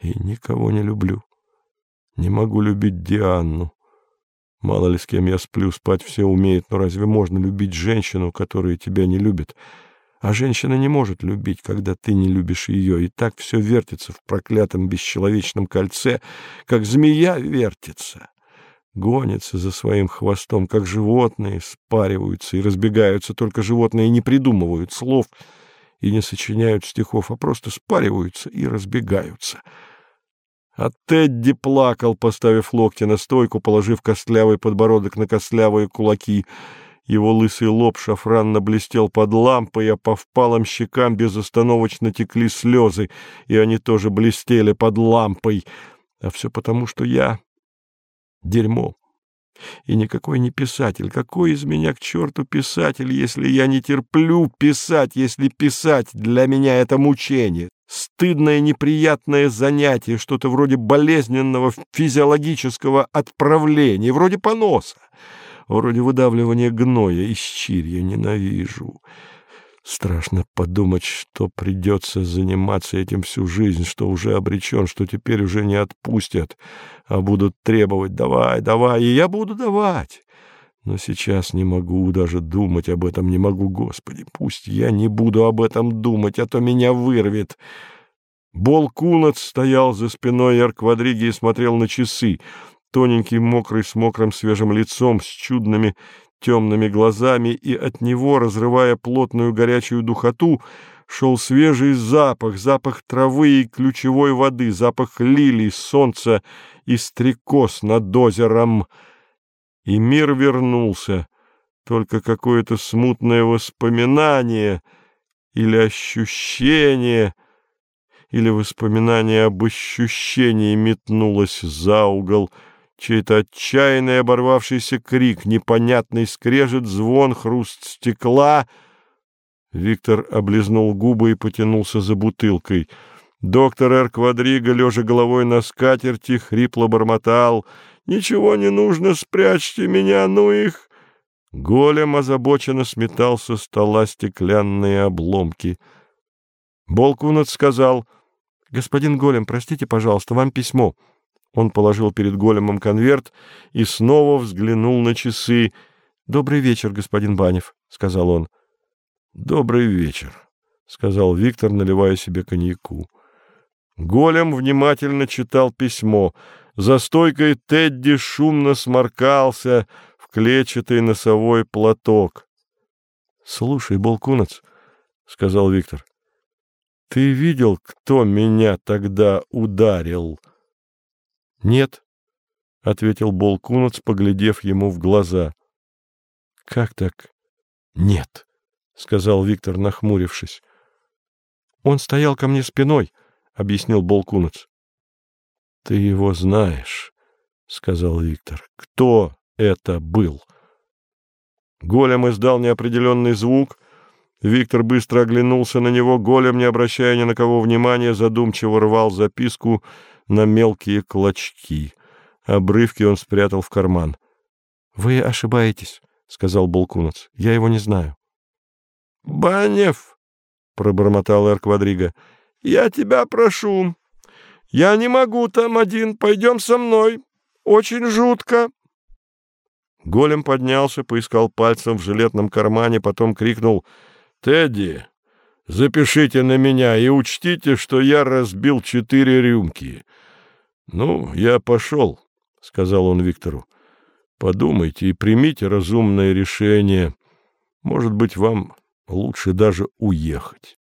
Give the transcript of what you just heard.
И никого не люблю. Не могу любить Дианну. Мало ли с кем я сплю, спать все умеют, но разве можно любить женщину, которая тебя не любит? А женщина не может любить, когда ты не любишь ее, и так все вертится в проклятом бесчеловечном кольце, как змея вертится. Гонится за своим хвостом, как животные, спариваются и разбегаются, только животные не придумывают слов и не сочиняют стихов, а просто спариваются и разбегаются. А Тедди плакал, поставив локти на стойку, положив костлявый подбородок на костлявые кулаки — его лысый лоб шафранно блестел под лампой, а по впалым щекам безостановочно текли слезы, и они тоже блестели под лампой. А все потому, что я — дерьмо. И никакой не писатель. Какой из меня к черту писатель, если я не терплю писать, если писать для меня это мучение? Стыдное неприятное занятие, что-то вроде болезненного физиологического отправления, вроде поноса вроде выдавливания гноя из чирья. Ненавижу. Страшно подумать, что придется заниматься этим всю жизнь, что уже обречен, что теперь уже не отпустят, а будут требовать «давай, давай», и я буду давать. Но сейчас не могу даже думать об этом, не могу, Господи, пусть я не буду об этом думать, а то меня вырвет. Бол Кунац стоял за спиной Эр-Квадриги и смотрел на часы тоненький, мокрый, с мокрым свежим лицом, с чудными темными глазами, и от него, разрывая плотную горячую духоту, шел свежий запах, запах травы и ключевой воды, запах лилий, солнца и стрекоз над озером. И мир вернулся, только какое-то смутное воспоминание или ощущение — или воспоминание об ощущении метнулось за угол — Чей-то отчаянный оборвавшийся крик, непонятный скрежет, звон, хруст стекла. Виктор облизнул губы и потянулся за бутылкой. Доктор Эр Квадриго, лежа головой на скатерти, хрипло бормотал. «Ничего не нужно, спрячьте меня, ну их!» Голем озабоченно сметал со стола стеклянные обломки. Болкунат сказал, «Господин Голем, простите, пожалуйста, вам письмо». Он положил перед големом конверт и снова взглянул на часы. — Добрый вечер, господин Банев, — сказал он. — Добрый вечер, — сказал Виктор, наливая себе коньяку. Голем внимательно читал письмо. За стойкой Тедди шумно сморкался в клетчатый носовой платок. — Слушай, Болкунец, — сказал Виктор, — ты видел, кто меня тогда ударил? — нет, — ответил Болкунац, поглядев ему в глаза. — Как так? — Нет, — сказал Виктор, нахмурившись. — Он стоял ко мне спиной, — объяснил Болкунац. — Ты его знаешь, — сказал Виктор. — Кто это был? Голем издал неопределенный звук. Виктор быстро оглянулся на него. Голем, не обращая ни на кого внимания, задумчиво рвал записку — на мелкие клочки. Обрывки он спрятал в карман. — Вы ошибаетесь, — сказал Булкунац. — Я его не знаю. — Банев, — пробормотал Эр Квадриго, — я тебя прошу. Я не могу там один, пойдем со мной. Очень жутко. Голем поднялся, поискал пальцем в жилетном кармане, потом крикнул «Тедди, запишите на меня и учтите, что я разбил четыре рюмки. «Ну, я пошел», — сказал он Виктору. «Подумайте и примите разумное решение. Может быть, вам лучше даже уехать».